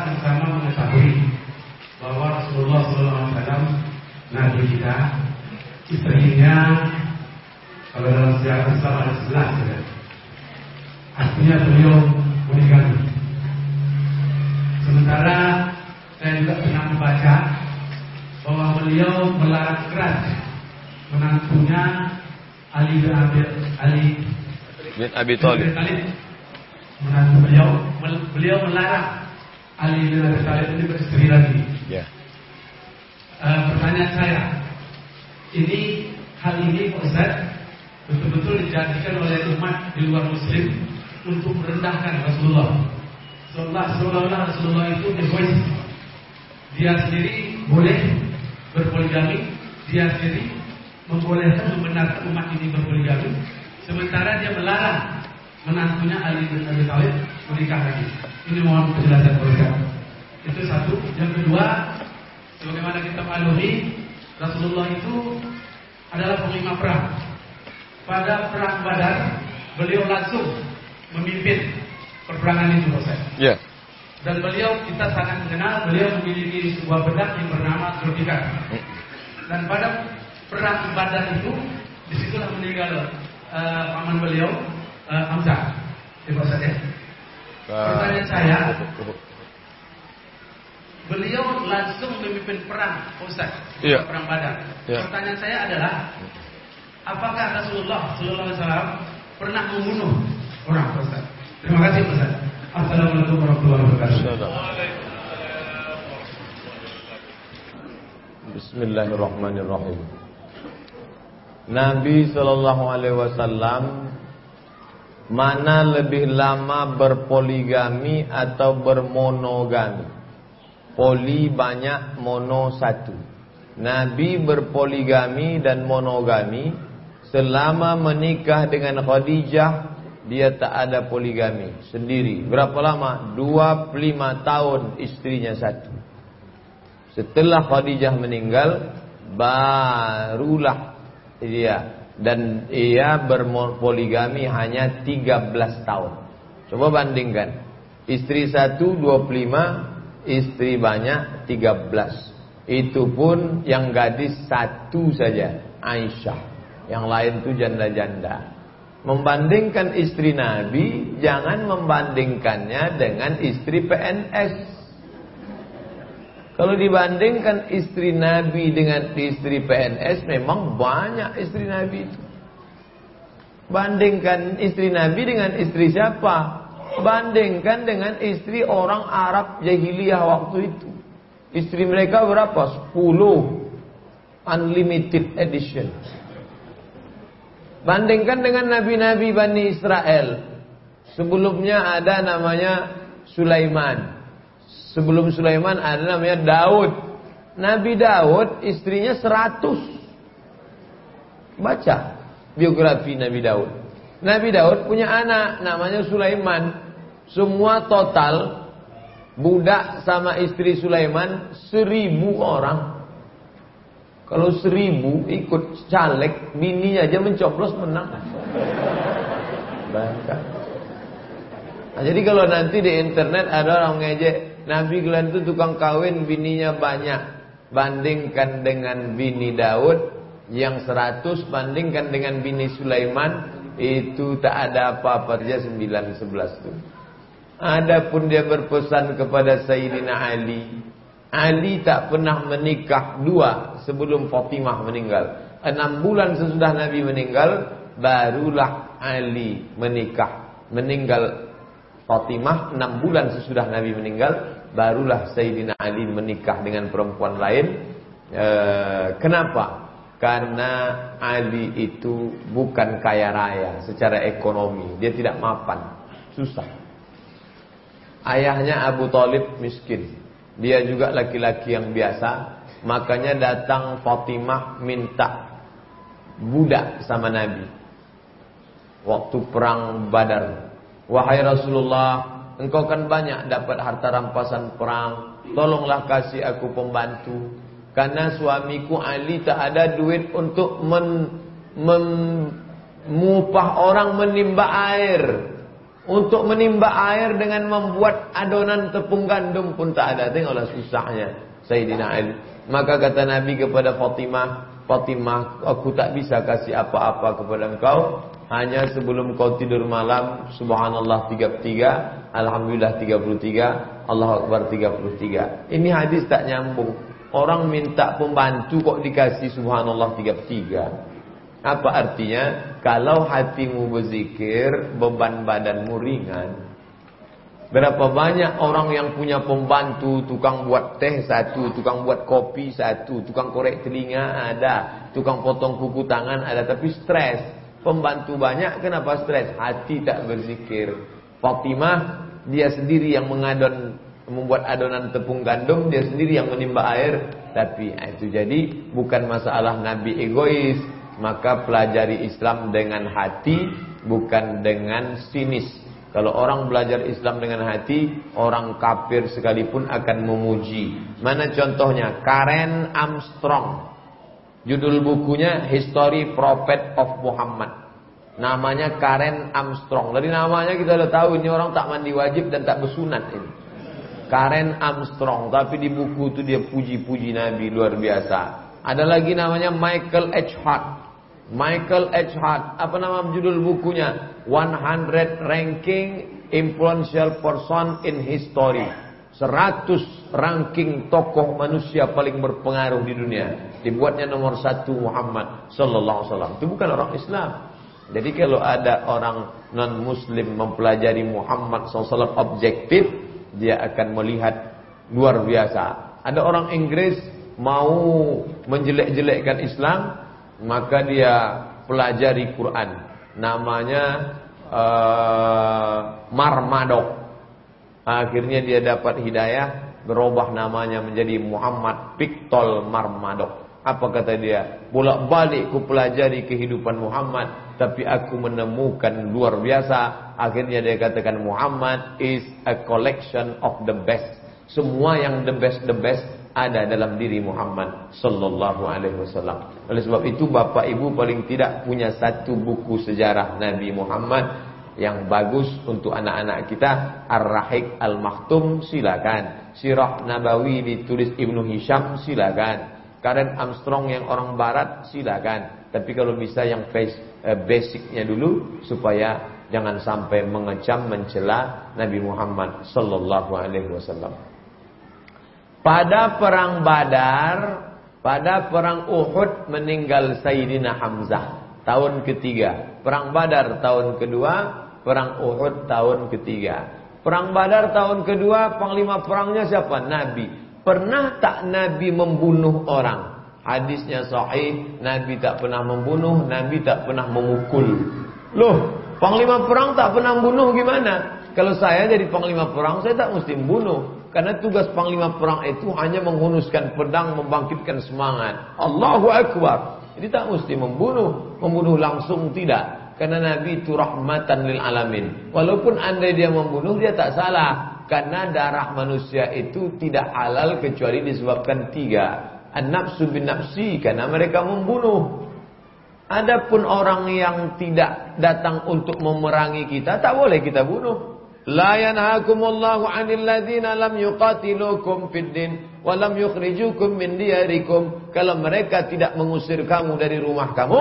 sama-sama mengetahui bahwa Rasulullah SAW Nabi kita istrinya kalau dalam sejarah Islam ada sebelas ya. Artinya beliau meninggal. Sementara saya juga pernah membaca bahwa beliau melarang keras menantunya Ali bin Abi Ali bin Abi Thalib. Menantu beliau beliau melarang Ali bin Abi Thalib ini beristri lagi. Ya. Uh, pertanyaan saya, ini hal ini Pak Ustaz betul-betul dijadikan oleh umat di luar Muslim untuk merendahkan Rasulullah. Seolah-olah Rasulullah itu egois. Dia sendiri boleh berpoligami, dia sendiri membolehkan membenarkan umat ini berpoligami, sementara dia melarang menantunya Ali bin Abi Thalib menikah lagi. Ini mohon penjelasan Pak Itu satu. Yang kedua, sebagaimana kita maklumi, Rasulullah itu adalah panglima perang. Pada perang Badar, beliau langsung memimpin perperangan itu, Ustaz. Ya. Dan beliau kita sangat mengenal, beliau memiliki sebuah bedak yang bernama Zulfikar. Dan pada perang Badar itu, di situlah meninggal uh, paman beliau, uh, Hamzah. Ustaz ya. Pertanyaan saya, beliau langsung memimpin perang, Ustaz. Iya. Perang Badar. Iya. Pertanyaan saya adalah, apakah Rasulullah Sallallahu Alaihi Wasallam pernah membunuh orang, Ustaz? Terima kasih, Ustaz. Assalamualaikum warahmatullahi wabarakatuh. Bismillahirrahmanirrahim. Nabi Shallallahu Alaihi Wasallam mana lebih lama berpoligami atau bermonogami? Poli banyak, mono satu. Nabi berpoligami dan monogami selama menikah dengan Khadijah dia tak ada poligami sendiri. Berapa lama? 25 tahun istrinya satu. Setelah Khadijah meninggal barulah dia dan ia berpoligami hanya 13 tahun. Coba bandingkan. Istri satu 25, istri banyak 13. Itu pun yang gadis satu saja, Aisyah. Yang lain itu janda-janda. Membandingkan istri Nabi, jangan membandingkannya dengan istri PNS. Kalau dibandingkan istri Nabi dengan istri PNS, memang banyak istri Nabi itu. Bandingkan istri Nabi dengan istri siapa? Bandingkan dengan istri orang Arab jahiliyah waktu itu. Istri mereka berapa? 10 Unlimited edition Bandingkan dengan nabi-nabi Bani Israel Sebelumnya ada namanya Sulaiman Sebelum Sulaiman ada namanya Daud Nabi Daud istrinya 100 Baca biografi Nabi Daud Nabi Daud punya anak namanya Sulaiman Semua total budak sama istri Sulaiman seribu orang. Kalau seribu ikut caleg, bininya aja mencoblos menang. Bangka. Nah, jadi kalau nanti di internet ada orang ngejek, Nabi Glenn itu tukang kawin, bininya banyak. Bandingkan dengan bini Daud yang seratus, bandingkan dengan bini Sulaiman, itu tak ada apa-apa saja sembilan sebelas itu. Adapun dia berpesan kepada Sayyidina Ali Ali tak pernah menikah dua sebelum Fatimah meninggal Enam bulan sesudah Nabi meninggal Barulah Ali menikah Meninggal Fatimah Enam bulan sesudah Nabi meninggal Barulah Sayyidina Ali menikah dengan perempuan lain e, Kenapa? Karena Ali itu bukan kaya raya secara ekonomi Dia tidak mapan Susah Ayahnya Abu Talib miskin. Dia juga laki-laki yang biasa. Makanya datang Fatimah minta budak sama Nabi. Waktu perang Badar. Wahai Rasulullah, engkau kan banyak dapat harta rampasan perang. Tolonglah kasih aku pembantu. Karena suamiku Ali tak ada duit untuk men, orang menimba air. Untuk menimba air dengan membuat adonan tepung gandum pun tak ada. Tengoklah susahnya Sayyidina Ali. Maka kata Nabi kepada Fatimah, Fatimah, aku tak bisa kasih apa-apa kepada engkau. Hanya sebelum kau tidur malam, Subhanallah 33, Alhamdulillah 33, Allah Akbar 33. Ini hadis tak nyambung. Orang minta pembantu kok dikasih Subhanallah 33. Apa artinya? Kalau hatimu berzikir, beban badanmu ringan. Berapa banyak orang yang punya pembantu, tukang buat teh satu, tukang buat kopi satu, tukang korek telinga ada, tukang potong kuku tangan ada, tapi stres. Pembantu banyak, kenapa stres? Hati tak berzikir. Fatimah, dia sendiri yang mengadon, membuat adonan tepung gandum, dia sendiri yang menimba air. Tapi ah, itu jadi bukan masalah Nabi egois, maka pelajari Islam dengan hati bukan dengan sinis. Kalau orang belajar Islam dengan hati, orang kafir sekalipun akan memuji. Mana contohnya? Karen Armstrong. Judul bukunya History Prophet of Muhammad. Namanya Karen Armstrong. Dari namanya kita sudah tahu ini orang tak mandi wajib dan tak bersunat ini. Karen Armstrong. Tapi di buku itu dia puji-puji Nabi luar biasa. Ada lagi namanya Michael H. Hart. Michael H. Hart, apa nama judul bukunya? 100 Ranking Influential Person in History. 100 ranking tokoh manusia paling berpengaruh di dunia. Dibuatnya nomor satu Muhammad Sallallahu Alaihi Wasallam. Itu bukan orang Islam. Jadi kalau ada orang non Muslim mempelajari Muhammad SAW objektif, dia akan melihat luar biasa. Ada orang Inggris mau menjelek-jelekkan Islam, maka dia pelajari Quran namanya uh, Marmadok akhirnya dia dapat hidayah berubah namanya menjadi Muhammad Piktol Marmadok. Apa kata dia? Bolak-balik ku pelajari kehidupan Muhammad tapi aku menemukan luar biasa. Akhirnya dia katakan Muhammad is a collection of the best. Semua yang the best the best ada dalam diri Muhammad sallallahu alaihi wasallam. Oleh sebab itu bapak ibu paling tidak punya satu buku sejarah Nabi Muhammad yang bagus untuk anak-anak kita Ar-Rahik Al-Maktum silakan. Sirah Nabawi ditulis Ibnu Hisham silakan. Karen Armstrong yang orang barat silakan. Tapi kalau bisa yang eh, basicnya dulu supaya jangan sampai mengecam mencela Nabi Muhammad sallallahu alaihi wasallam. Pada perang Badar, pada perang Uhud meninggal Sayyidina Hamzah tahun ketiga. Perang Badar tahun kedua, perang Uhud tahun ketiga. Perang Badar tahun kedua, panglima perangnya siapa? Nabi. Pernah tak Nabi membunuh orang? Hadisnya sahih, Nabi tak pernah membunuh, Nabi tak pernah memukul. Loh, panglima perang tak pernah membunuh gimana? Kalau saya jadi panglima perang, saya tak mesti membunuh. Karena tugas panglima perang itu hanya menghunuskan pedang, membangkitkan semangat. Allahu Akbar. Jadi tak mesti membunuh. Membunuh langsung tidak. Karena Nabi itu rahmatan lil alamin. Walaupun anda dia membunuh, dia tak salah. Karena darah manusia itu tidak halal kecuali disebabkan tiga. An-nafsu bin nafsi. Karena mereka membunuh. Adapun orang yang tidak datang untuk memerangi kita, tak boleh kita bunuh. La yanhakumullahu 'anil ladzina lam yuqatilukum fid din wa lam yukhrijukum min diyarikum. Kalau mereka tidak mengusir kamu dari rumah kamu,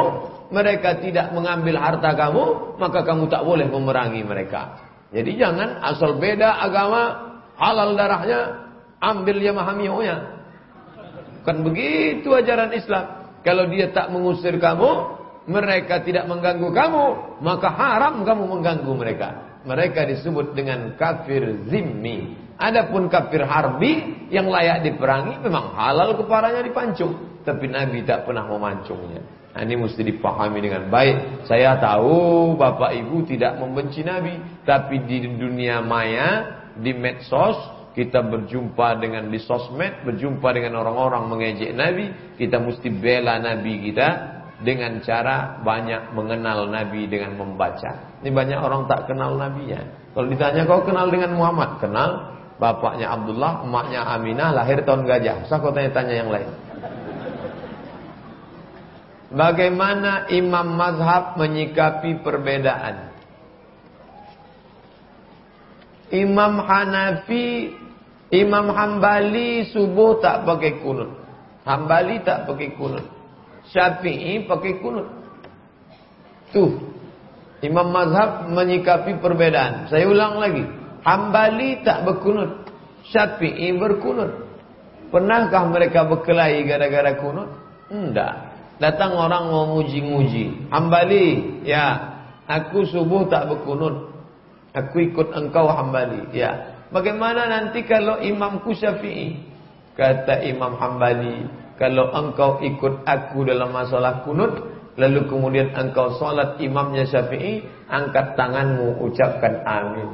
mereka tidak mengambil harta kamu, maka kamu tak boleh memerangi mereka. Jadi jangan asal beda agama, halal darahnya, ambil ya mahamiunya. Bukan begitu ajaran Islam. Kalau dia tak mengusir kamu, mereka tidak mengganggu kamu, maka haram kamu mengganggu mereka mereka disebut dengan kafir zimmi. Adapun kafir harbi yang layak diperangi memang halal keparanya dipancung, tapi Nabi tak pernah memancungnya. Nah, ini mesti dipahami dengan baik. Saya tahu Bapak Ibu tidak membenci Nabi, tapi di dunia maya, di medsos, kita berjumpa dengan di sosmed, berjumpa dengan orang-orang mengejek Nabi, kita mesti bela Nabi kita dengan cara banyak mengenal Nabi dengan membaca. Ini banyak orang tak kenal Nabinya. Kalau ditanya kau kenal dengan Muhammad, kenal bapaknya Abdullah, emaknya Aminah, lahir tahun gajah. Usah kau tanya-tanya yang lain. Bagaimana imam mazhab menyikapi perbedaan? Imam Hanafi, Imam Hambali subuh tak pakai kunut. Hambali tak pakai kunut. Syafi'i pakai kunut. Tuh. Imam Mazhab menyikapi perbedaan. Saya ulang lagi. Hambali tak berkunut. Syafi'i berkunut. Pernahkah mereka berkelahi gara-gara kunut? Tidak. Datang orang mau muji-muji. Hambali, ya. Aku subuh tak berkunut. Aku ikut engkau hambali. Ya. Bagaimana nanti kalau imamku syafi'i? Kata Imam Hambali, kalau engkau ikut aku dalam masalah kunut, lalu kemudian engkau solat imamnya syafi'i, angkat tanganmu, ucapkan amin.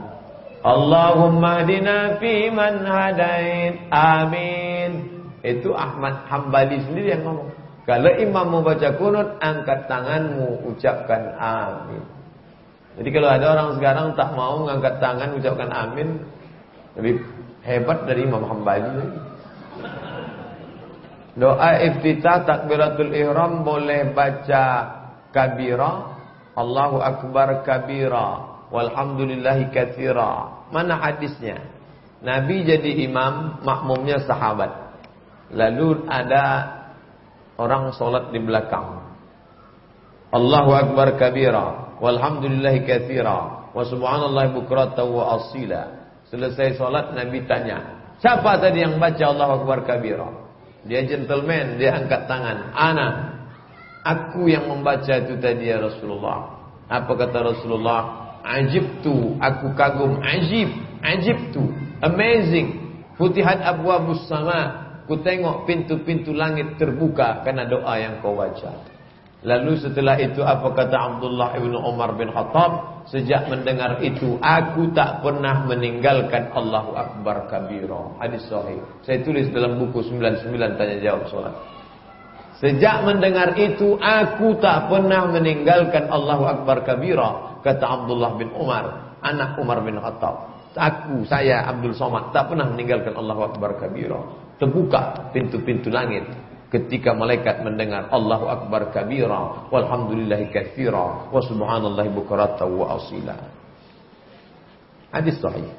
Allahumma dina fi man hadait. Amin. Itu Ahmad Hambali sendiri yang ngomong. Kalau imam membaca kunut, angkat tanganmu, ucapkan amin. Jadi kalau ada orang sekarang tak mau mengangkat tangan, ucapkan amin, lebih hebat dari Imam Hambali lagi. Doa iftitah takbiratul ihram boleh baca kabira, Allahu akbar kabira, walhamdulillahi katsira. Mana hadisnya? Nabi jadi imam, makmumnya sahabat. Lalu ada orang solat di belakang. Allahu akbar kabira, walhamdulillahi katsira, wa subhanallahi bukratan wa asila. Selesai solat Nabi tanya, siapa tadi yang baca Allahu akbar kabira? Dia gentleman, dia angkat tangan. Ana, aku yang membaca itu tadi ya Rasulullah. Apa kata Rasulullah? Ajib tu, aku kagum. Ajib, ajib tu, amazing. Futihat abwabus sama. Ku tengok pintu-pintu langit terbuka karena doa yang kau baca. Lalu setelah itu apa kata Abdullah ibn Umar bin Khattab? Sejak mendengar itu aku tak pernah meninggalkan Allahu Akbar kabira. Hadis sahih. Saya tulis dalam buku 99 tanya jawab solat. Sejak mendengar itu aku tak pernah meninggalkan Allahu Akbar kabira. Kata Abdullah bin Umar, anak Umar bin Khattab. Aku, saya Abdul Somad tak pernah meninggalkan Allahu Akbar kabira. Terbuka pintu-pintu langit ketika malaikat mendengar Allahu Akbar kabira walhamdulillahi katsira wa subhanallahi bukratan wa asila. Hadis sahih.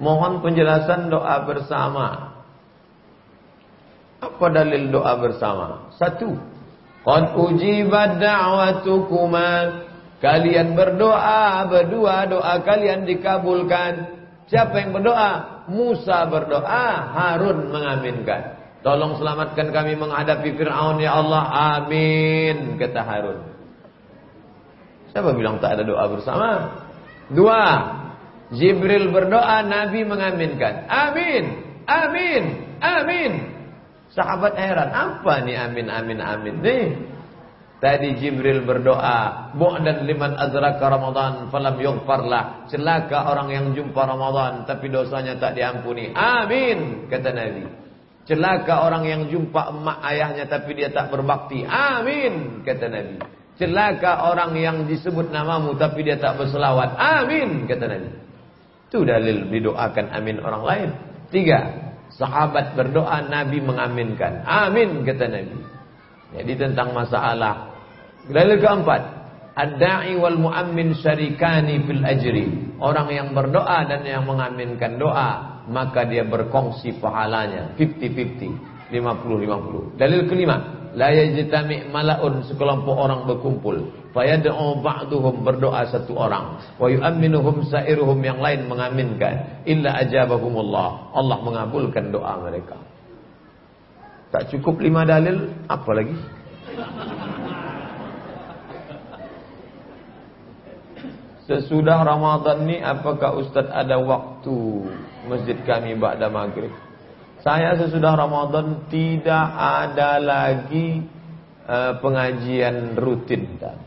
Mohon penjelasan doa bersama. Apa dalil doa bersama? Satu. Qad ujibat da'watukuma. Kalian berdoa berdua doa kalian dikabulkan. Siapa yang berdoa? Musa berdoa, Harun mengaminkan. Tolong selamatkan kami menghadapi Fir'aun ya Allah. Amin. Kata Harun. Siapa bilang tak ada doa bersama? Dua. Jibril berdoa, Nabi mengaminkan. Amin. Amin. Amin. Sahabat heran. Apa nih amin, amin, amin. Nih. Tadi Jibril berdoa, dan liman adraka Ramadan falam yughfarlah. Celaka orang yang jumpa Ramadan tapi dosanya tak diampuni. Amin, kata Nabi. Celaka orang yang jumpa emak ayahnya tapi dia tak berbakti. Amin, kata Nabi. Celaka orang yang disebut namamu tapi dia tak berselawat. Amin, kata Nabi. Itu dalil didoakan amin orang lain. Tiga, sahabat berdoa, Nabi mengaminkan. Amin, kata Nabi. Jadi tentang masalah. Dalil keempat, Ad-da'i wal mu'ammin syarikani fil ajri. Orang yang berdoa dan yang mengaminkan doa maka dia berkongsi pahalanya 50-50 50-50 dalil kelima la yajtami malaun sekelompok orang berkumpul. Fayad'u ba'duhum berdoa satu orang. Wa yu'minuhum sa'iruhum yang lain mengaminkan. Illa ajabahumullah Allah mengabulkan doa mereka. Tak cukup lima dalil apa lagi Sesudah Ramadan ni apakah Ustaz ada waktu masjid kami ba'da maghrib. Saya sesudah Ramadan tidak ada lagi uh, pengajian rutin. Dan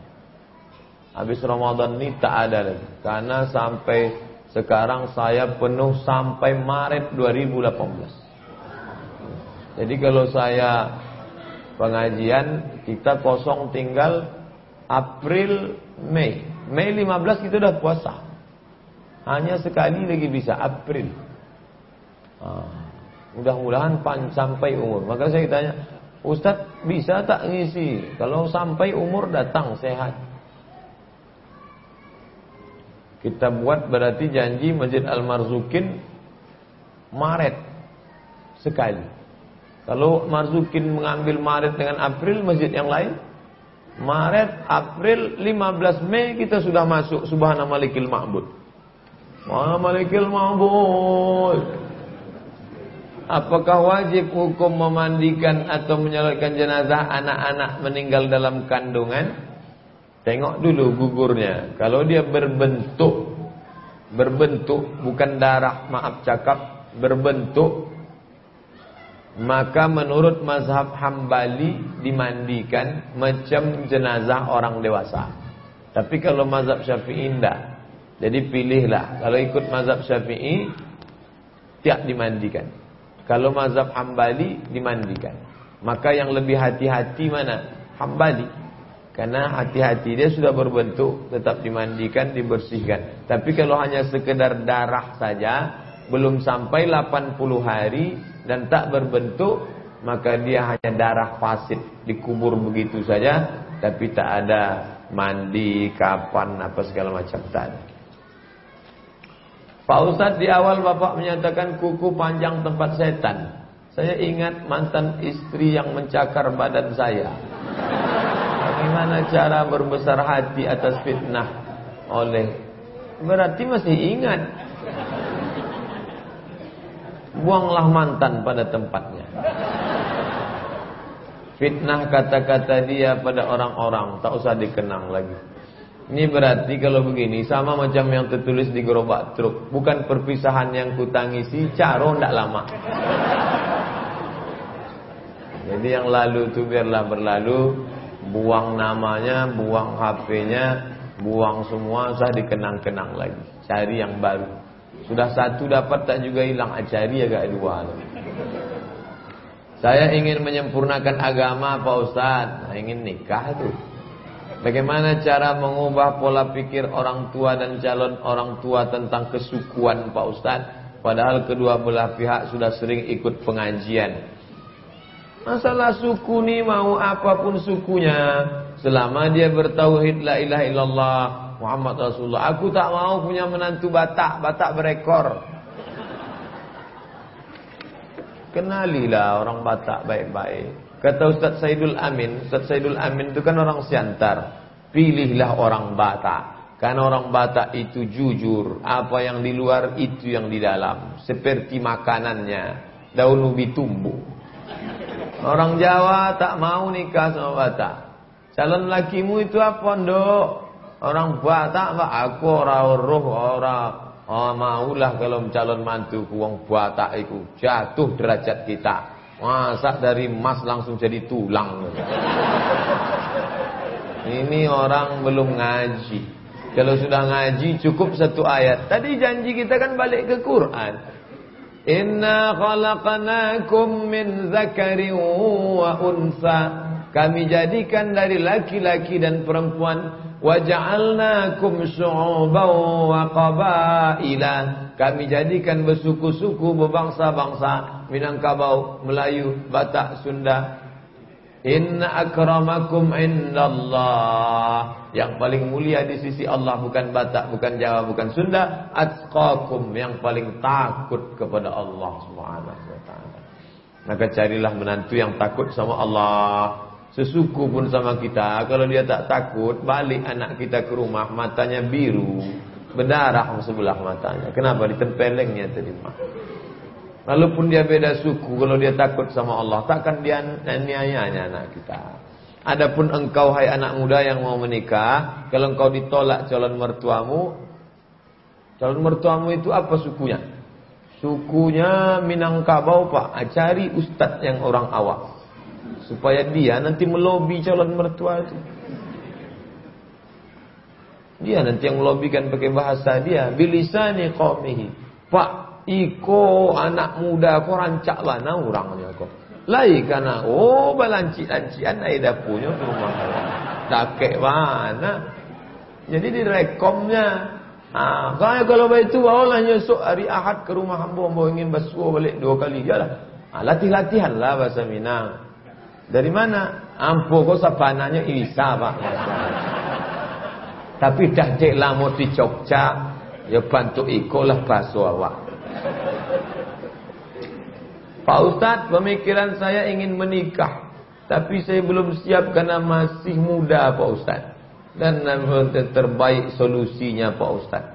habis Ramadan ini tak ada lagi. Karena sampai sekarang saya penuh sampai Maret 2018. Jadi kalau saya pengajian kita kosong tinggal April, Mei. Mei 15 kita udah puasa. Hanya sekali lagi bisa April. Ah, mudah-mudahan pan sampai umur. Maka saya tanya, Ustaz bisa tak ngisi? Kalau sampai umur datang sehat. Kita buat berarti janji Masjid Al-Marzukin Maret sekali. Kalau Marzukin mengambil Maret dengan April masjid yang lain, Maret, April, 15 Mei kita sudah masuk Subhana Malikil Ma'bud. Subhana Malikil Ma'bud. Apakah wajib hukum memandikan atau menyalakan jenazah anak-anak meninggal dalam kandungan? Tengok dulu gugurnya. Kalau dia berbentuk berbentuk bukan darah, maaf cakap, berbentuk maka menurut mazhab Hambali dimandikan macam jenazah orang dewasa. Tapi kalau mazhab Syafi'i tidak. Jadi pilihlah. Kalau ikut mazhab Syafi'i tidak dimandikan. Kalau mazhab Hambali dimandikan. Maka yang lebih hati-hati mana? Hambali. Karena hati-hati dia sudah berbentuk tetap dimandikan, dibersihkan. Tapi kalau hanya sekedar darah saja, belum sampai 80 hari dan tak berbentuk, maka dia hanya darah fasid dikubur begitu saja, tapi tak ada mandi, kapan, apa segala macam tak Pak Ustadz di awal Bapak menyatakan kuku panjang tempat setan. Saya ingat mantan istri yang mencakar badan saya. Bagaimana cara berbesar hati atas fitnah oleh Berarti masih ingat Buanglah mantan pada tempatnya Fitnah kata-kata dia pada orang-orang Tak usah dikenang lagi Ini berarti kalau begini Sama macam yang tertulis di gerobak truk Bukan perpisahan yang kutangisi Caro tidak lama Jadi yang lalu itu biarlah berlalu buang namanya, buang HP-nya, buang semua, usah dikenang-kenang lagi. Cari yang baru. Sudah satu dapat tak juga hilang, ah, cari agak dua. Saya ingin menyempurnakan agama Pak Ustaz. Nah, ingin nikah tuh. Bagaimana cara mengubah pola pikir orang tua dan calon orang tua tentang kesukuan Pak Ustaz? Padahal kedua belah pihak sudah sering ikut pengajian. Masalah suku ni mau apa pun sukunya Selama dia bertauhid la ilaha illallah Muhammad Rasulullah. Aku tak mau punya menantu Batak. Batak berekor. Kenalilah orang Batak baik-baik. Kata Ustaz Saidul Amin Ustaz Saidul Amin itu kan orang Siantar. Pilihlah orang Batak. Karena orang Batak itu jujur. Apa yang di luar itu yang di dalam. Seperti makanannya. Daun ubi tumbuh. Orang Jawa tak mau nikah sama Batak. Calon lakimu itu apa, Nduk? Orang Batak, Pak, aku orang roh, orang oh, maulah kalau calon mantu wong Batak itu jatuh derajat kita. Masa dari emas langsung jadi tulang. Ini orang belum ngaji. Kalau sudah ngaji cukup satu ayat. Tadi janji kita kan balik ke Quran. Inna khalaqnakum min zakarin wa unsa. Kami jadikan dari laki-laki dan perempuan. Waja'alnakum syu'uban wa qabaila. Kami jadikan bersuku-suku, berbangsa-bangsa. Minangkabau, Melayu, Batak, Sunda, Inna akramakum indallah. Yang paling mulia di sisi Allah Bukan Batak, bukan Jawa, bukan Sunda. Atqakum Yang paling takut kepada Allah Subhanahu wa ta'ala. Maka carilah menantu yang takut sama Allah Sesuku pun sama kita Kalau dia tak takut Balik anak kita ke rumah Matanya biru Berdarah sebelah matanya Kenapa? Ditempelengnya tadi Walaupun dia beda suku, kalau dia takut sama Allah, takkan dia niayanya anak kita. Adapun engkau hai anak muda yang mau menikah, kalau engkau ditolak calon mertuamu, calon mertuamu itu apa sukunya? Sukunya Minangkabau pak, ah, cari ustadz yang orang awak. Supaya dia nanti melobi calon mertua itu. Dia nanti yang melobikan pakai bahasa dia. Bilisani qawmihi. Pak, Iko anak muda ko rancak mana orangnya ko. Lai kana oh balanci-lancian ai dah punya rumah. Dakek mana? Jadi direkomnya. Ah, kalau begitu bawalah nyesuk hari Ahad ke rumah hamba hamba ingin basuh balik dua kali jalah. Ah, latih-latihan lah bahasa Minang. Dari mana? Ampu kau sapananya Isa pak. Tapi dah cek lama di Jogja Ya bantu ikolah baso awak. Pak Ustadz, pemikiran saya ingin menikah. Tapi saya belum siap karena masih muda Pak Ustadz. Dan terbaik solusinya Pak Ustadz.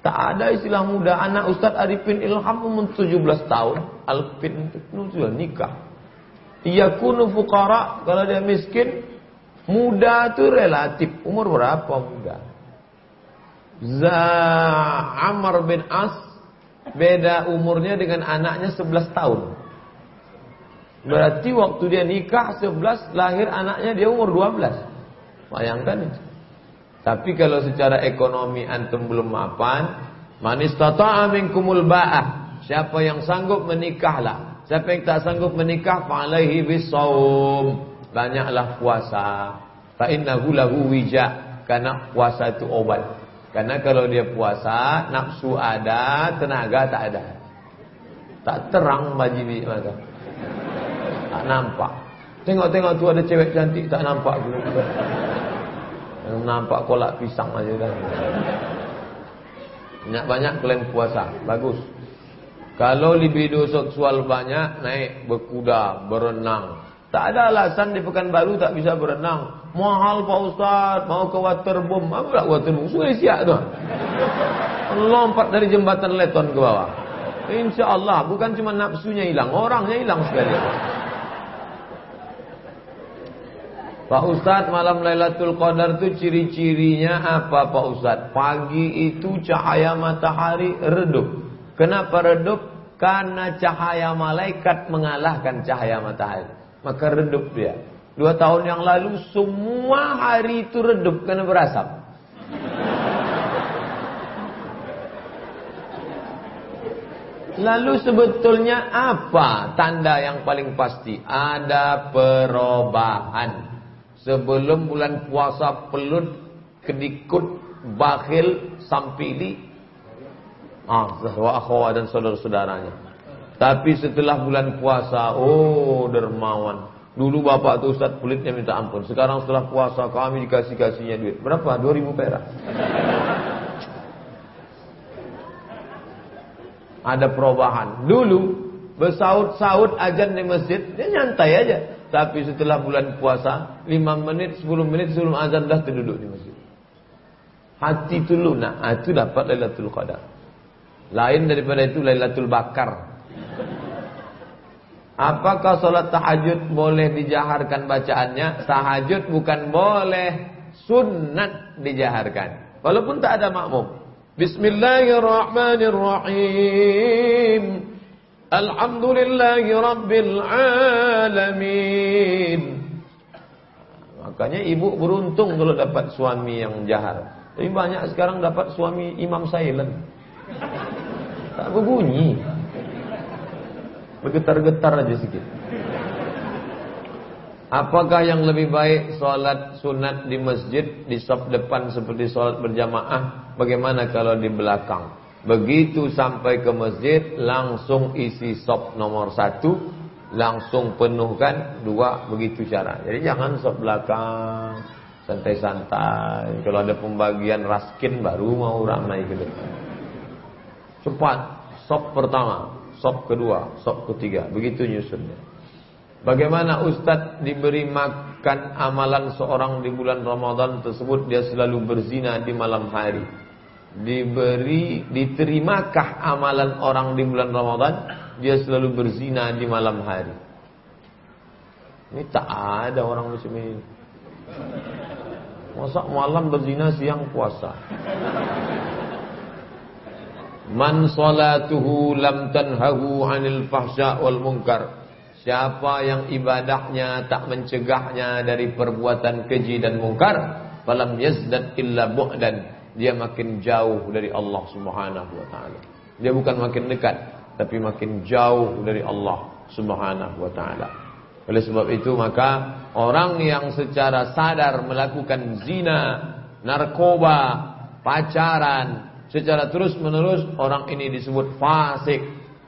Tak ada istilah muda. Anak Ustadz Arifin Ilham umur 17 tahun. Alpin itu sudah nikah. Ia kunu fukara. Kalau dia miskin. Muda itu relatif. Umur berapa muda? Za'amar bin As Beda umurnya dengan anaknya 11 tahun. Berarti waktu dia nikah 11, lahir anaknya dia umur 12. Bayangkan itu. Tapi kalau secara ekonomi antum belum mapan, manis tata'a minkumul ba'ah. Siapa yang sanggup menikahlah. Siapa yang tak sanggup menikah, fa'alaihi bisawum. Banyaklah puasa. Fa'innahu lahu wija. Karena puasa itu obat. Karena kalau dia puasa, nafsu ada, tenaga tak ada. Tak terang baju mata. Tak nampak. Tengok-tengok tu ada cewek cantik tak nampak dulu. Nampak kolak pisang aja kan. Banyak-banyak kalian puasa, bagus. Kalau libido seksual banyak, naik berkuda, berenang. Tak ada alasan di Pekanbaru tak bisa berenang. Mahal Pak Ustaz, mau ke waterboom. Apa pula waterboom? Sungai siap tu. Lompat dari jembatan Leton ke bawah. Insya Allah, bukan cuma nafsunya hilang, orangnya hilang sekali. Pak Ustaz, malam Lailatul Qadar itu ciri-cirinya apa Pak Ustaz? Pagi itu cahaya matahari redup. Kenapa redup? Karena cahaya malaikat mengalahkan cahaya matahari. Maka redup dia. Dua tahun yang lalu semua hari itu redup karena berasap. Lalu sebetulnya apa tanda yang paling pasti? Ada perubahan. Sebelum bulan puasa pelut, kedikut, bakhil, sampili. Ah, wa akhwa dan saudara-saudaranya. Tapi setelah bulan puasa, oh dermawan. Dulu bapak tuh Ustaz kulitnya minta ampun. Sekarang setelah puasa kami dikasih-kasihnya duit. Berapa? 2000 perak. Ada perubahan. Dulu bersaut-saut ajan di masjid, dia nyantai aja. Tapi setelah bulan puasa, 5 menit, 10 menit sebelum azan dah terduduk di masjid. Hati itu lunak. Ah, itu dapat Lailatul Qadar. Lain daripada itu Lailatul Bakar. Apakah sholat tahajud boleh dijaharkan bacaannya? Tahajud bukan boleh, sunat dijaharkan. Walaupun tak ada makmum. Bismillahirrahmanirrahim. Alhamdulillahi Alamin. Makanya ibu beruntung kalau dapat suami yang jahar. Tapi banyak sekarang dapat suami imam silent. Tak berbunyi. Bergetar-getar aja sedikit. Apakah yang lebih baik solat sunat di masjid di sop depan seperti solat berjamaah? Bagaimana kalau di belakang? Begitu sampai ke masjid langsung isi sop nomor satu, langsung penuhkan dua begitu cara. Jadi jangan sop belakang, santai-santai. Kalau ada pembagian raskin baru mau ramai ke depan. Cepat, sop pertama, sop kedua, sop ketiga, begitu nyusunnya. Bagaimana Ustadz diberi makan amalan seorang di bulan Ramadan tersebut dia selalu berzina di malam hari. Diberi diterimakah amalan orang di bulan Ramadan dia selalu berzina di malam hari. Ini tak ada orang macam ini. Masa malam berzina siang puasa. Man salatuhu lam tanhahu anil fahsya wal munkar. Siapa yang ibadahnya tak mencegahnya dari perbuatan keji dan mungkar, falam yazdad illa bu'dan. Dia makin jauh dari Allah Subhanahu wa taala. Dia bukan makin dekat, tapi makin jauh dari Allah Subhanahu wa taala. Oleh sebab itu maka orang yang secara sadar melakukan zina, narkoba, pacaran, secara terus menerus orang ini disebut fasik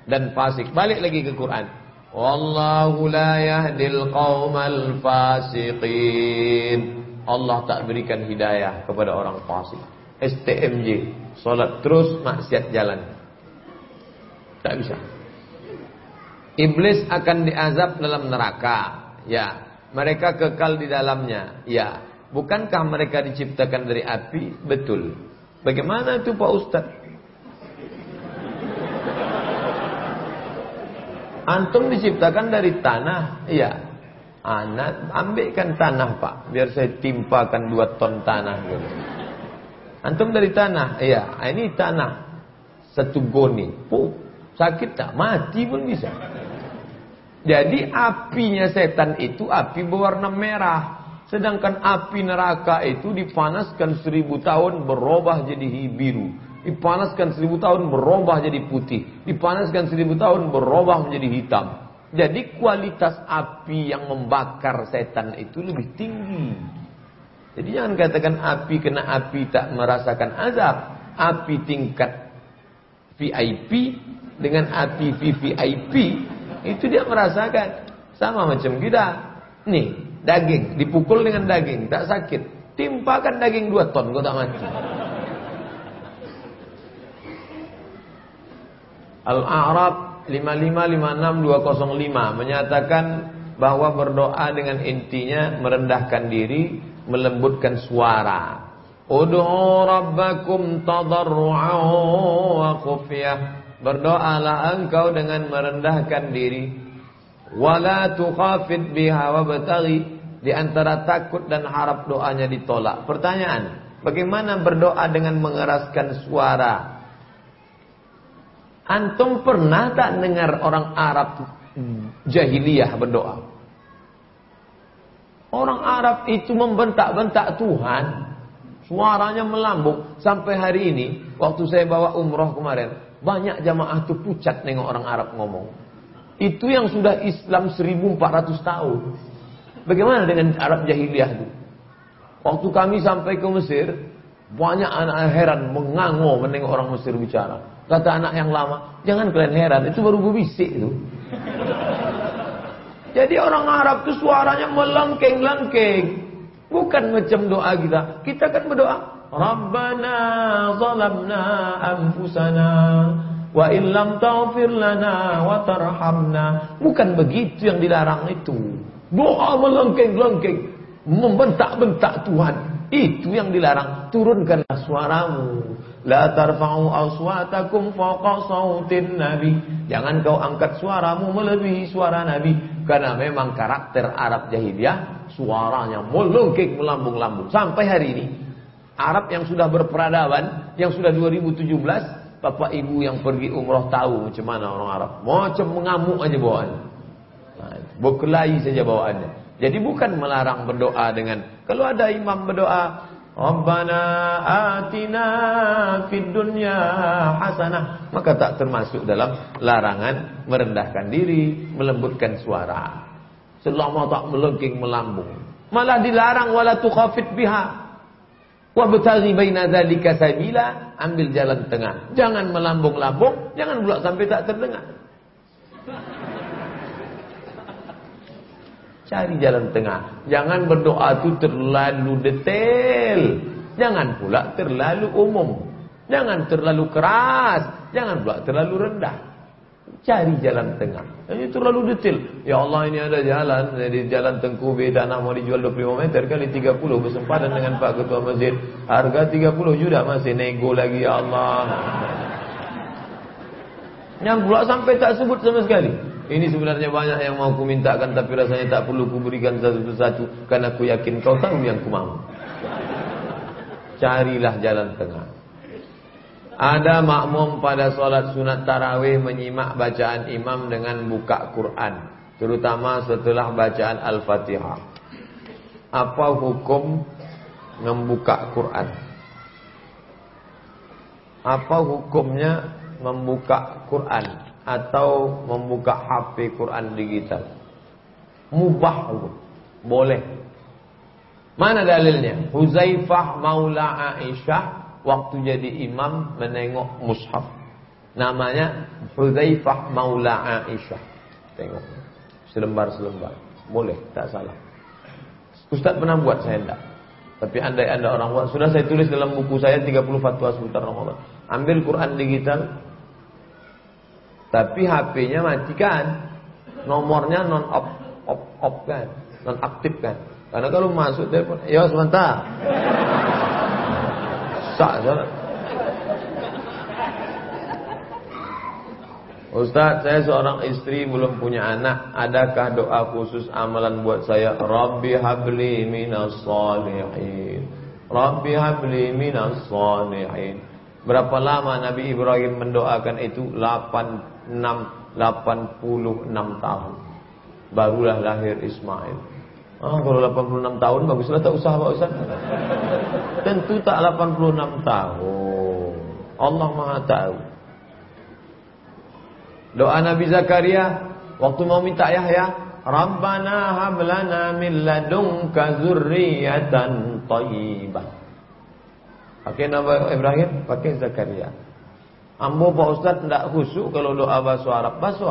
dan fasik. Balik lagi ke Quran. Wallahu la yahdil qaumal fasiqin. Allah tak berikan hidayah kepada orang fasik. STMJ, sholat terus maksiat jalan. Tak bisa. Iblis akan diazab dalam neraka. Ya, mereka kekal di dalamnya. Ya, bukankah mereka diciptakan dari api? Betul. Bagaimana itu Pak Ustaz? Antum diciptakan dari tanah, iya. Anak ambilkan tanah pak, biar saya timpakan dua ton tanah. Gitu. Antum dari tanah, iya. Ini tanah satu goni, puh, sakit tak? Mati pun bisa. Jadi apinya setan itu api berwarna merah. Sedangkan api neraka itu dipanaskan seribu tahun berubah jadi biru. Dipanaskan seribu tahun berubah jadi putih. Dipanaskan seribu tahun berubah menjadi hitam. Jadi kualitas api yang membakar setan itu lebih tinggi. Jadi jangan katakan api kena api tak merasakan azab. Api tingkat VIP dengan api VVIP itu dia merasakan. Sama macam kita. Nih, daging dipukul dengan daging tak sakit. Timpakan daging dua ton kau tak mati. Al-A'raf 5556205 menyatakan bahwa berdoa dengan intinya merendahkan diri, melembutkan suara. Ud'u rabbakum tadarru'an wa khufyah. Berdoalah engkau dengan merendahkan diri. Wala tukhafid biha wa bataghi. Di antara takut dan harap doanya ditolak. Pertanyaan, bagaimana berdoa dengan mengeraskan suara? Antum pernah tak dengar orang Arab jahiliyah berdoa? Orang Arab itu membentak-bentak Tuhan. Suaranya melambung. Sampai hari ini, waktu saya bawa umroh kemarin, banyak jamaah itu pucat nengok orang Arab ngomong. Itu yang sudah Islam 1400 tahun. Bagaimana dengan Arab jahiliyah itu? Waktu kami sampai ke Mesir, banyak anak heran mengango menengok orang Mesir bicara. Kata anak yang lama, jangan kalian heran, itu baru gue bisik itu. Jadi orang Arab itu suaranya melengkeng-lengkeng. Bukan macam doa kita. Kita kan berdoa, Rabbana zalamna anfusana wa illam taghfir lana wa tarhamna. Bukan begitu yang dilarang itu. Doa melengkeng-lengkeng, membentak-bentak Tuhan. Itu yang dilarang. Turunkanlah suaramu. La tarfa'u aswatakum fawqa sautin nabi. Jangan kau angkat suaramu melebihi suara nabi. Karena memang karakter Arab jahiliyah suaranya melengking melambung-lambung. Sampai hari ini Arab yang sudah berperadaban, yang sudah 2017, Bapak Ibu yang pergi umroh tahu macam mana orang Arab. Macam mengamuk aja bawaannya. Nah, berkelahi saja bawaannya. Jadi bukan melarang berdoa dengan kalau ada imam berdoa Rabbana atina fid dunya hasanah. Maka tak termasuk dalam larangan merendahkan diri, melembutkan suara. Selama tak melengking melambung. Malah dilarang wala tukhafit biha. Wa betaghi baina dzalika sabila, ambil jalan tengah. Jangan melambung-lambung, jangan pula sampai tak terdengar. Cari jalan tengah. Jangan berdoa itu terlalu detail. Jangan pula terlalu umum. Jangan terlalu keras. Jangan pula terlalu rendah. Cari jalan tengah. Ini terlalu detail. Ya Allah ini ada jalan. Jadi jalan Tengku Beda mau dijual 25 meter kali 30. Bersempatan dengan Pak Ketua Masjid. Harga 30 juta masih nego lagi ya Allah. Yang pula sampai tak sebut sama sekali. Ini sebenarnya banyak yang mau kumintakan tapi rasanya tak perlu kuberikan satu persatu karena aku yakin kau tahu yang ku mau. Carilah jalan tengah. Ada makmum pada solat sunat tarawih menyimak bacaan imam dengan buka Quran, terutama setelah bacaan Al-Fatihah. Apa hukum membuka Quran? Apa hukumnya membuka Quran? atau membuka HP Quran digital. Mubah boleh. Mana dalilnya? Huzaifah Maula Aisyah waktu jadi imam menengok mushaf. Namanya Huzaifah Maula Aisyah. Tengok. Selembar-selembar. Boleh, tak salah. Ustaz pernah buat saya enggak? Tapi andai anda orang buat, sudah saya tulis dalam buku saya 30 fatwa seputar Ramadan. Ambil Quran digital, tapi HP-nya matikan, nomornya non op, op, op kan, non aktif kan. Karena kalau masuk telepon, ya sebentar. Sak, Ustaz, saya seorang istri belum punya anak. Adakah doa khusus amalan buat saya? Rabbi habli minas salihin. Rabbi habli minas salihin. Berapa lama Nabi Ibrahim mendoakan itu? 86 86 tahun. Barulah lahir Ismail. Ah, kalau 86 tahun baguslah tak usah Pak Ustaz. Tentu tak 86 tahun. Allah Maha tahu. Doa Nabi Zakaria waktu mau minta Yahya, Rabbana hab lana min ladunka dzurriyyatan thayyibah. Pakai nama Ibrahim, pakai Zakaria. Ambo Pak Ustaz tidak khusyuk kalau doa bahasa Arab, bahasa.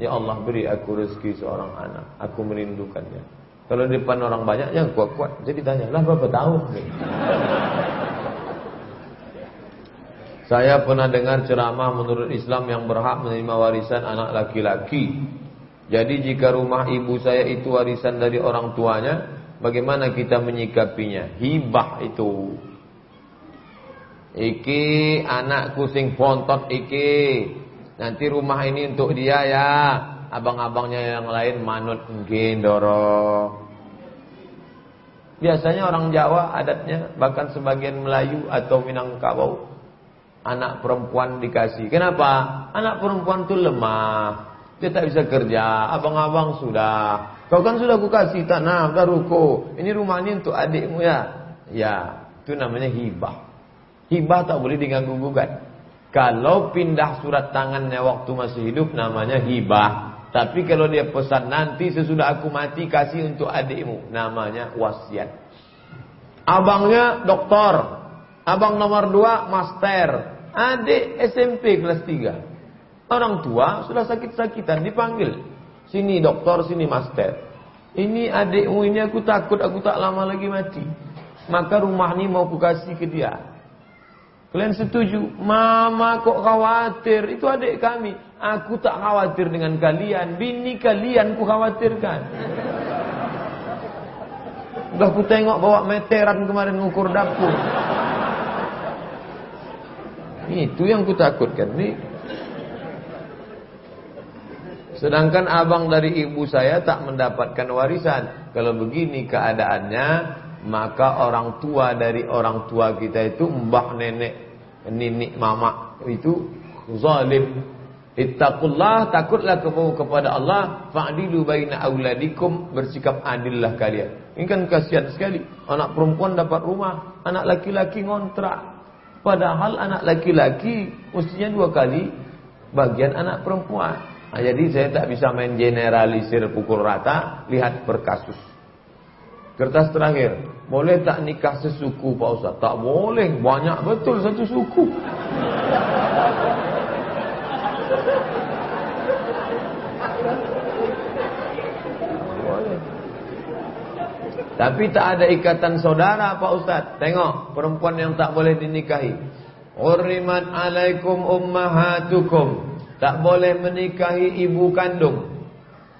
Ya Allah beri aku rezeki seorang anak, aku merindukannya. Kalau di depan orang banyak yang kuat-kuat, jadi tanya, lah berapa tahun? Saya pernah dengar ceramah menurut Islam yang berhak menerima warisan anak laki-laki. Jadi jika rumah ibu saya itu warisan dari orang tuanya, bagaimana kita menyikapinya? Hibah itu. Iki anakku sing pontot iki. Nanti rumah ini untuk dia ya. Abang-abangnya yang lain manut gendoro. Biasanya orang Jawa adatnya bahkan sebagian Melayu atau Minangkabau anak perempuan dikasih. Kenapa? Anak perempuan itu lemah. Dia tak bisa kerja. Abang-abang sudah. Kau kan sudah aku kasih tanah, dah ruko. Ini rumah ini untuk adikmu ya. Ya, itu namanya hibah. Hibah tak boleh diganggu gugat. Kalau pindah surat tangannya waktu masih hidup namanya hibah. Tapi kalau dia pesan nanti sesudah aku mati kasih untuk adikmu. Namanya wasiat. Abangnya doktor. Abang nomor dua master. Adik SMP kelas 3. Orang tua sudah sakit-sakitan dipanggil. Sini dokter, sini master. Ini adikmu ini aku takut aku tak lama lagi mati. Maka rumah ini mau ku kasih ke dia. Kalian setuju? Mama kok khawatir? Itu adik kami. Aku tak khawatir dengan kalian. Bini kalian ku khawatirkan. Udah ku tengok bawa meteran kemarin ngukur dapur. Itu yang kutakutkan nih. Sedangkan abang dari ibu saya tak mendapatkan warisan. Kalau begini keadaannya, maka orang tua dari orang tua kita itu mbah nenek, nenek mama itu zalim. Ittaqullah takutlah kamu kepada Allah fa'dilu baina auladikum bersikap adillah kalian. Ini kan kasihan sekali. Anak perempuan dapat rumah, anak laki-laki ngontrak. Padahal anak laki-laki mestinya dua kali bagian anak perempuan. Nah, jadi saya tak bisa main generalisir pukul rata, lihat per kasus. Kertas terakhir, boleh tak nikah sesuku Pak Ustaz? Tak boleh, banyak betul satu suku. Tapi tak ada ikatan saudara Pak Ustaz. Tengok perempuan yang tak boleh dinikahi. Urimat alaikum ummahatukum. Tak boleh menikahi ibu kandung.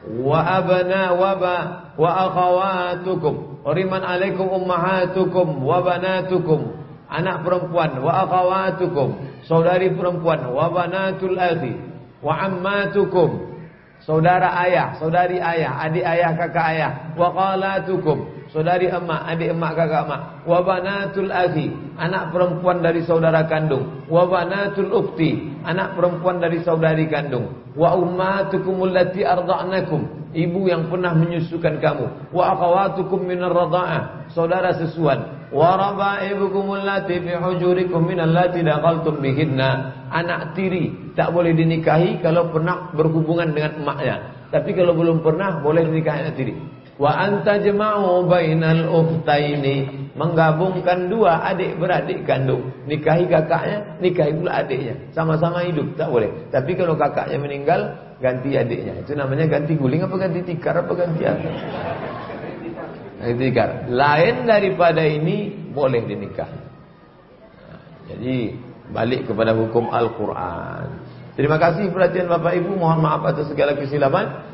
Wa abana wa ba wa akhawatukum. Urimat alaikum ummahatukum wa banatukum. Anak perempuan wa akhawatukum. Saudari perempuan wa banatul akhi wa ammatukum. Saudara ayah, saudari ayah, adik ayah, kakak ayah. Wa qalatukum saudari emak, adik emak, kakak emak. Wa banatul akhi, anak perempuan dari saudara kandung. Wa banatul ukhti, anak perempuan dari saudari kandung. Wa ummatukum allati arda'nakum, ibu yang pernah menyusukan kamu. Wa akhawatukum minar radha'ah, saudara sesuan. Wa raba'ibukum allati fi hujurikum min allati daqaltum bihinna. Anak tiri tak boleh dinikahi kalau pernah berhubungan dengan emaknya. Tapi kalau belum pernah boleh dinikahi anak tiri. Wa anta jama'u bainal ukhtaini menggabungkan dua adik beradik kandung. Nikahi kakaknya, nikahi pula adiknya. Sama-sama hidup, tak boleh. Tapi kalau kakaknya meninggal, ganti adiknya. Itu namanya ganti guling apa ganti tikar apa ganti apa? Itikaf. Lain daripada ini boleh dinikah. Jadi balik kepada hukum Al-Quran. Terima kasih perhatian Bapak Ibu. Mohon maaf atas segala kesilapan.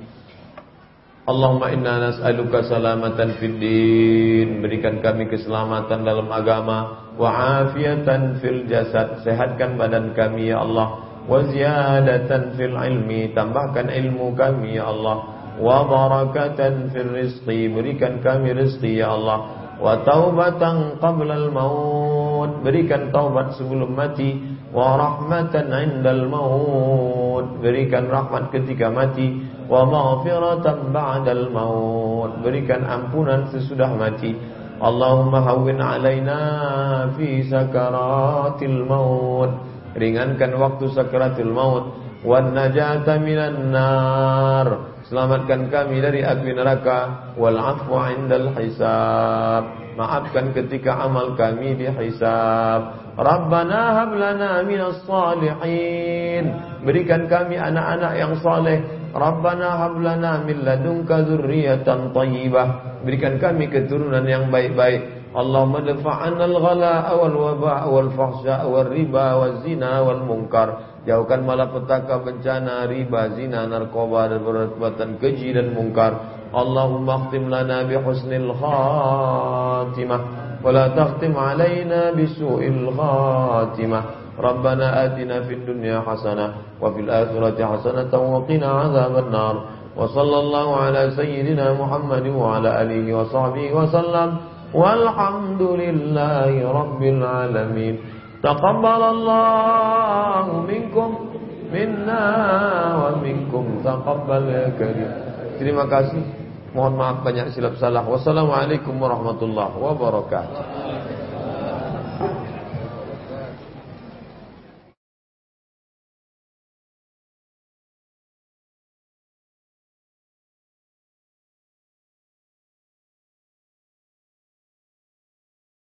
Allahumma inna nas'aluka salamatan fid din. Berikan kami keselamatan dalam agama. Wa afiatan fil jasad. Sehatkan badan kami ya Allah. Wa ziyadatan fil ilmi. Tambahkan ilmu kami ya Allah. Wa barakatan fil rizqi. Berikan kami rezeki ya Allah. Wa taubatan qabla al-maut berikan taubat sebelum mati. Wa rahmatan 'indal maut. Berikan rahmat ketika mati wa maghfiratan ba'dal maut. Berikan ampunan sesudah mati. Allahumma hawwin 'alaina fi sakaratil maut. Ringankan waktu sakaratul maut. Wan najata minan nar. Selamatkan kami dari api neraka. Wal afwa indal hisab. Maafkan ketika amal kami dihisab. Rabbana hab lana minas salihin. Berikan kami anak-anak yang saleh. Rabbana hab lana min ladunka dzurriyyatan thayyibah. Berikan kami keturunan yang baik-baik. Allahumma dafa'anna al-ghala wal waba' wal fahsya wal riba wal zina wal munkar. Jauhkan malapetaka bencana riba, zina, narkoba dan perbuatan keji dan mungkar. Allahumma khtim lana bi husnil khatimah wa la takhtim alaina bi su'il khatimah. Rabbana atina fid dunya hasanah wa fil akhirati hasanah wa qina adzaban nar. Wa sallallahu ala sayyidina Muhammad wa ala alihi wa sahbihi wa sallam. Walhamdulillahi rabbil alamin. Taqabbalallahu minkum minna wa minkum taqabbal ya karim. Terima kasih. Mohon maaf banyak silap salah. Wassalamualaikum warahmatullahi wabarakatuh.